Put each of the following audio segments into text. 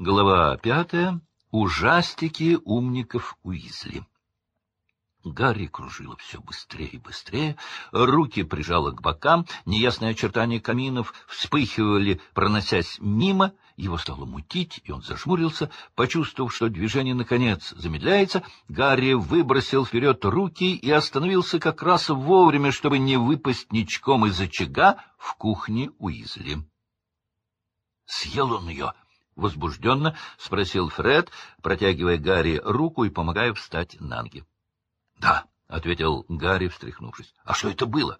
Глава пятая. Ужастики умников Уизли. Гарри кружило все быстрее и быстрее, руки прижало к бокам, неясные очертания каминов вспыхивали, проносясь мимо, его стало мутить, и он зажмурился. Почувствовав, что движение наконец замедляется, Гарри выбросил вперед руки и остановился как раз вовремя, чтобы не выпасть ничком из очага в кухне Уизли. Съел он ее! — возбужденно спросил Фред, протягивая Гарри руку и помогая встать на ноги. — Да, — ответил Гарри, встряхнувшись. — А что это было?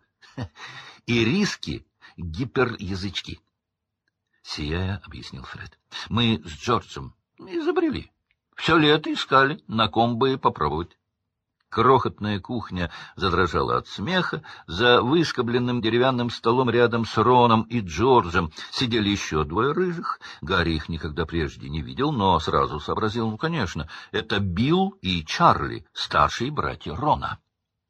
— Ириски гиперязычки. Сияя, объяснил Фред. — Мы с Джорджем изобрели. Все лето искали, на ком бы попробовать. Крохотная кухня задрожала от смеха. За выскобленным деревянным столом рядом с Роном и Джорджем сидели еще двое рыжих. Гарри их никогда прежде не видел, но сразу сообразил, ну, конечно, это Билл и Чарли, старшие братья Рона.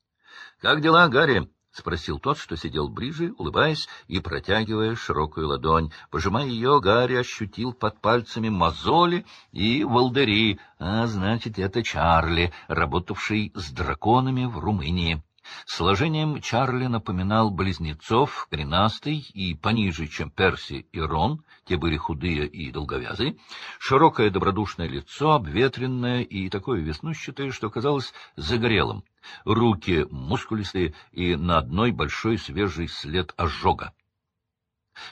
— Как дела, Гарри? — спросил тот, что сидел ближе, улыбаясь и протягивая широкую ладонь. Пожимая ее, Гарри ощутил под пальцами мозоли и волдыри, а значит, это Чарли, работавший с драконами в Румынии. Сложением Чарли напоминал близнецов, коренастый и пониже, чем Перси и Рон, те были худые и долговязые, широкое добродушное лицо, обветренное и такое веснущатое, что казалось загорелым, руки мускулистые и на одной большой свежий след ожога.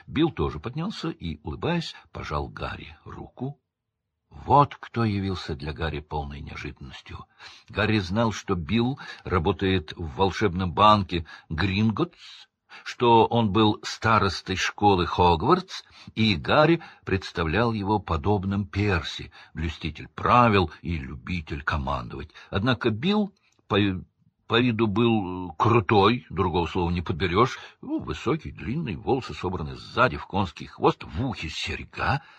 Билл тоже поднялся и, улыбаясь, пожал Гарри руку. Вот кто явился для Гарри полной неожиданностью. Гарри знал, что Билл работает в волшебном банке Гринготс, что он был старостой школы Хогвартс, и Гарри представлял его подобным Перси, блюститель правил и любитель командовать. Однако Билл по, по виду был крутой, другого слова не подберешь, ну, высокий, длинный, волосы собраны сзади в конский хвост, в ухе серьга —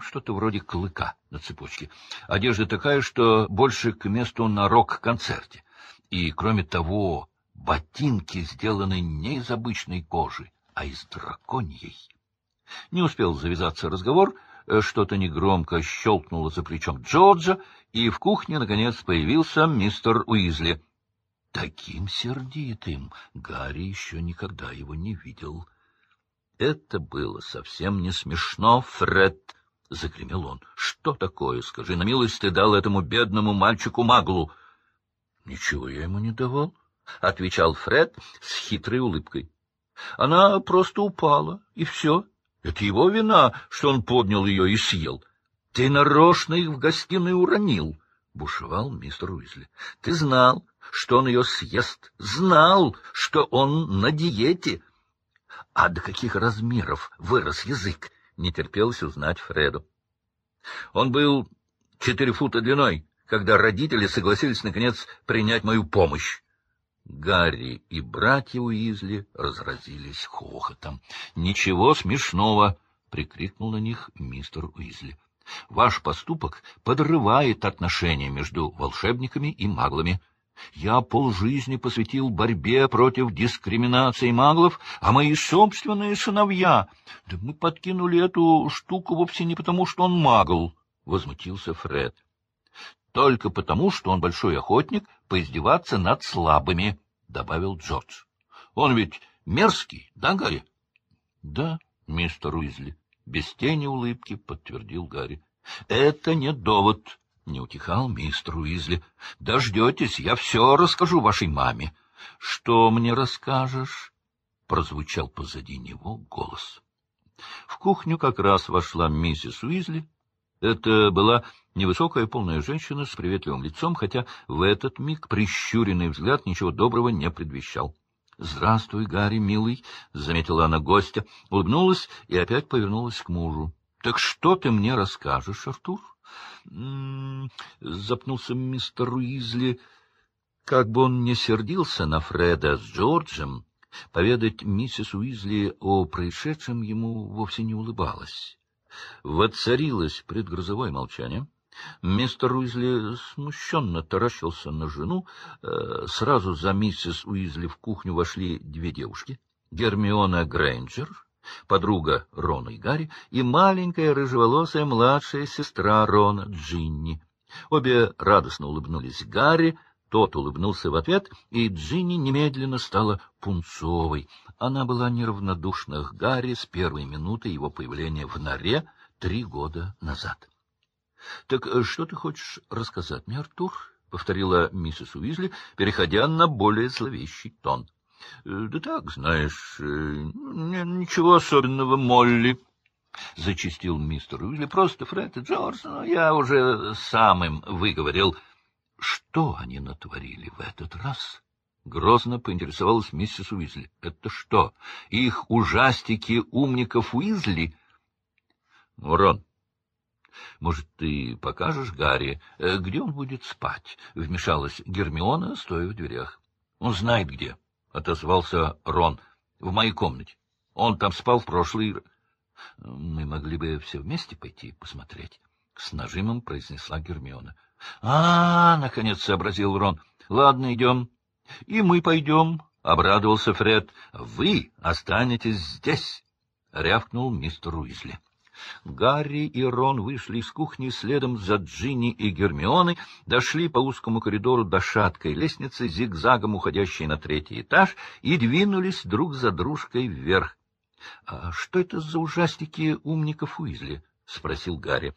что-то вроде клыка на цепочке. Одежда такая, что больше к месту на рок-концерте. И, кроме того, ботинки сделаны не из обычной кожи, а из драконьей. Не успел завязаться разговор, э, что-то негромко щелкнуло за плечом Джорджа, и в кухне, наконец, появился мистер Уизли. Таким сердитым Гарри еще никогда его не видел. Это было совсем не смешно, Фред, — загремел он. — Что такое, скажи, на милость ты дал этому бедному мальчику-маглу? — Ничего я ему не давал, — отвечал Фред с хитрой улыбкой. — Она просто упала, и все. Это его вина, что он поднял ее и съел. Ты нарочно их в гостиной уронил, — бушевал мистер Уизли. — Ты знал, что он ее съест, знал, что он на диете. А до каких размеров вырос язык? Не терпелось узнать Фреду. Он был четыре фута длиной, когда родители согласились, наконец, принять мою помощь. Гарри и братья Уизли разразились хохотом. — Ничего смешного! — прикрикнул на них мистер Уизли. — Ваш поступок подрывает отношения между волшебниками и маглами. — я полжизни посвятил борьбе против дискриминации маглов, а мои собственные сыновья... Да мы подкинули эту штуку вовсе не потому, что он магл, — возмутился Фред. — Только потому, что он большой охотник поиздеваться над слабыми, — добавил Джордж. — Он ведь мерзкий, да, Гарри? — Да, мистер Уизли, — без тени улыбки подтвердил Гарри. — Это не довод, — не утихал мистер Уизли. — Дождетесь, я все расскажу вашей маме. — Что мне расскажешь? — прозвучал позади него голос. В кухню как раз вошла миссис Уизли. Это была невысокая полная женщина с приветливым лицом, хотя в этот миг прищуренный взгляд ничего доброго не предвещал. — Здравствуй, Гарри, милый, — заметила она гостя, улыбнулась и опять повернулась к мужу. — Так что ты мне расскажешь, Артур? — запнулся мистер Уизли. Как бы он не сердился на Фреда с Джорджем, поведать миссис Уизли о происшедшем ему вовсе не улыбалось. Воцарилось предгрозовое молчание. Мистер Уизли смущенно таращился на жену. Э, сразу за миссис Уизли в кухню вошли две девушки. Гермиона Грейнджер подруга Рона и Гарри, и маленькая рыжеволосая младшая сестра Рона, Джинни. Обе радостно улыбнулись Гарри, тот улыбнулся в ответ, и Джинни немедленно стала пунцовой. Она была неравнодушна к Гарри с первой минуты его появления в норе три года назад. — Так э, что ты хочешь рассказать мне, Артур? — повторила миссис Уизли, переходя на более зловещий тон. — Да так, знаешь, э, ничего особенного, Молли, — зачистил мистер Уизли. — Просто Фред и Джордж, но я уже сам им выговорил. — Что они натворили в этот раз? — грозно поинтересовалась миссис Уизли. — Это что, их ужастики умников Уизли? — Рон, может, ты покажешь Гарри, э, где он будет спать? — вмешалась Гермиона, стоя в дверях. — Он знает где, — отозвался Рон. — В моей комнате. Он там спал в прошлый... — Мы могли бы все вместе пойти посмотреть, — с нажимом произнесла Гермиона. — А, — наконец сообразил Рон. — Ладно, идем. — И мы пойдем, — обрадовался Фред. — Вы останетесь здесь, — рявкнул мистер Уизли. Гарри и Рон вышли из кухни следом за Джинни и Гермионой, дошли по узкому коридору до шаткой лестницы, зигзагом уходящей на третий этаж, и двинулись друг за дружкой вверх. — А что это за ужастики умников Уизли? — спросил Гарри.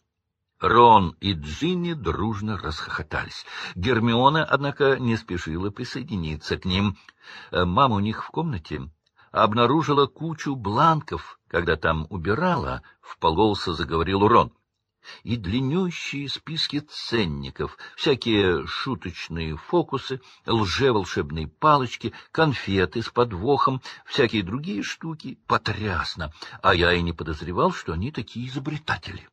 Рон и Джинни дружно расхохотались. Гермиона, однако, не спешила присоединиться к ним. Мама у них в комнате обнаружила кучу бланков, когда там убирала, — вполголоса заговорил Рон. И длиннющие списки ценников, всякие шуточные фокусы, лжеволшебные палочки, конфеты с подвохом, всякие другие штуки. Потрясно! А я и не подозревал, что они такие изобретатели.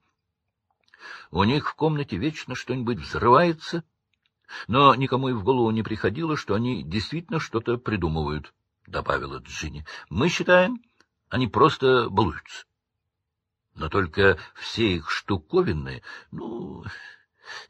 У них в комнате вечно что-нибудь взрывается, но никому и в голову не приходило, что они действительно что-то придумывают. — добавила Джинни. — Мы считаем, они просто балуются. Но только все их штуковины, ну,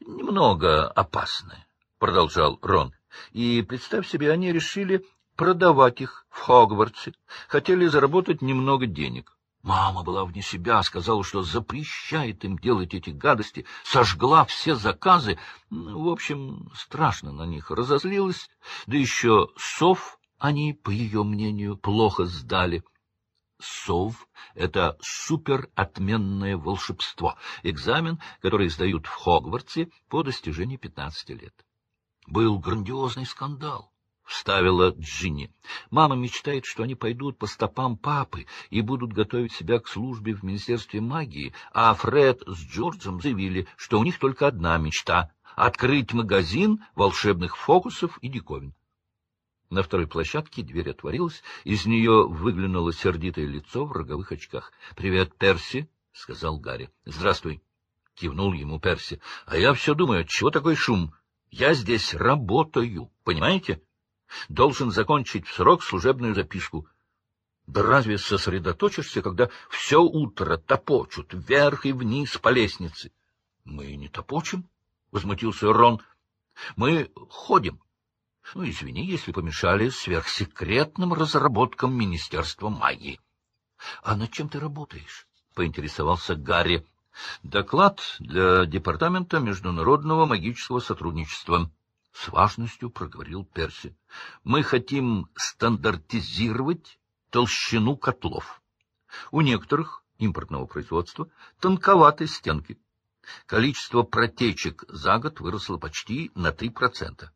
немного опасны, — продолжал Рон. И, представь себе, они решили продавать их в Хогвартсе, хотели заработать немного денег. Мама была вне себя, сказала, что запрещает им делать эти гадости, сожгла все заказы. В общем, страшно на них разозлилась, да еще сов они, по ее мнению, плохо сдали. СОВ — это суперотменное волшебство, экзамен, который сдают в Хогвартсе по достижении 15 лет. Был грандиозный скандал. — вставила Джинни. Мама мечтает, что они пойдут по стопам папы и будут готовить себя к службе в Министерстве магии, а Фред с Джорджем заявили, что у них только одна мечта — открыть магазин волшебных фокусов и диковин. На второй площадке дверь отворилась, из нее выглянуло сердитое лицо в роговых очках. — Привет, Перси, — сказал Гарри. — Здравствуй, — кивнул ему Перси. — А я все думаю, чего такой шум? Я здесь работаю, понимаете? Должен закончить в срок служебную записку. Да разве сосредоточишься, когда все утро топочут вверх и вниз по лестнице? — Мы не топочем, — возмутился Рон. — Мы ходим. Ну, извини, если помешали сверхсекретным разработкам Министерства магии. — А над чем ты работаешь? — поинтересовался Гарри. — Доклад для Департамента международного магического сотрудничества. С важностью проговорил Перси. — Мы хотим стандартизировать толщину котлов. У некоторых импортного производства тонковаты стенки. Количество протечек за год выросло почти на 3%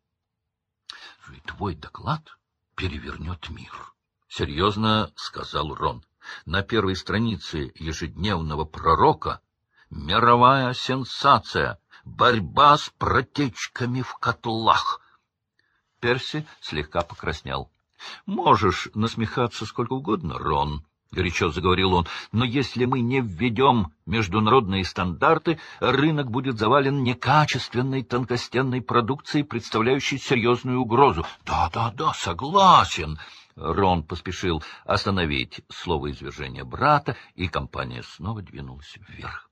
твой доклад перевернет мир, — серьезно сказал Рон. На первой странице ежедневного пророка мировая сенсация — борьба с протечками в котлах. Перси слегка покраснел. — Можешь насмехаться сколько угодно, Рон, — горячо заговорил он, — но если мы не введем международные стандарты, рынок будет завален некачественной тонкостенной продукцией, представляющей серьезную угрозу. Да, да, да, согласен. Рон поспешил остановить слово извержения брата, и компания снова двинулась вверх.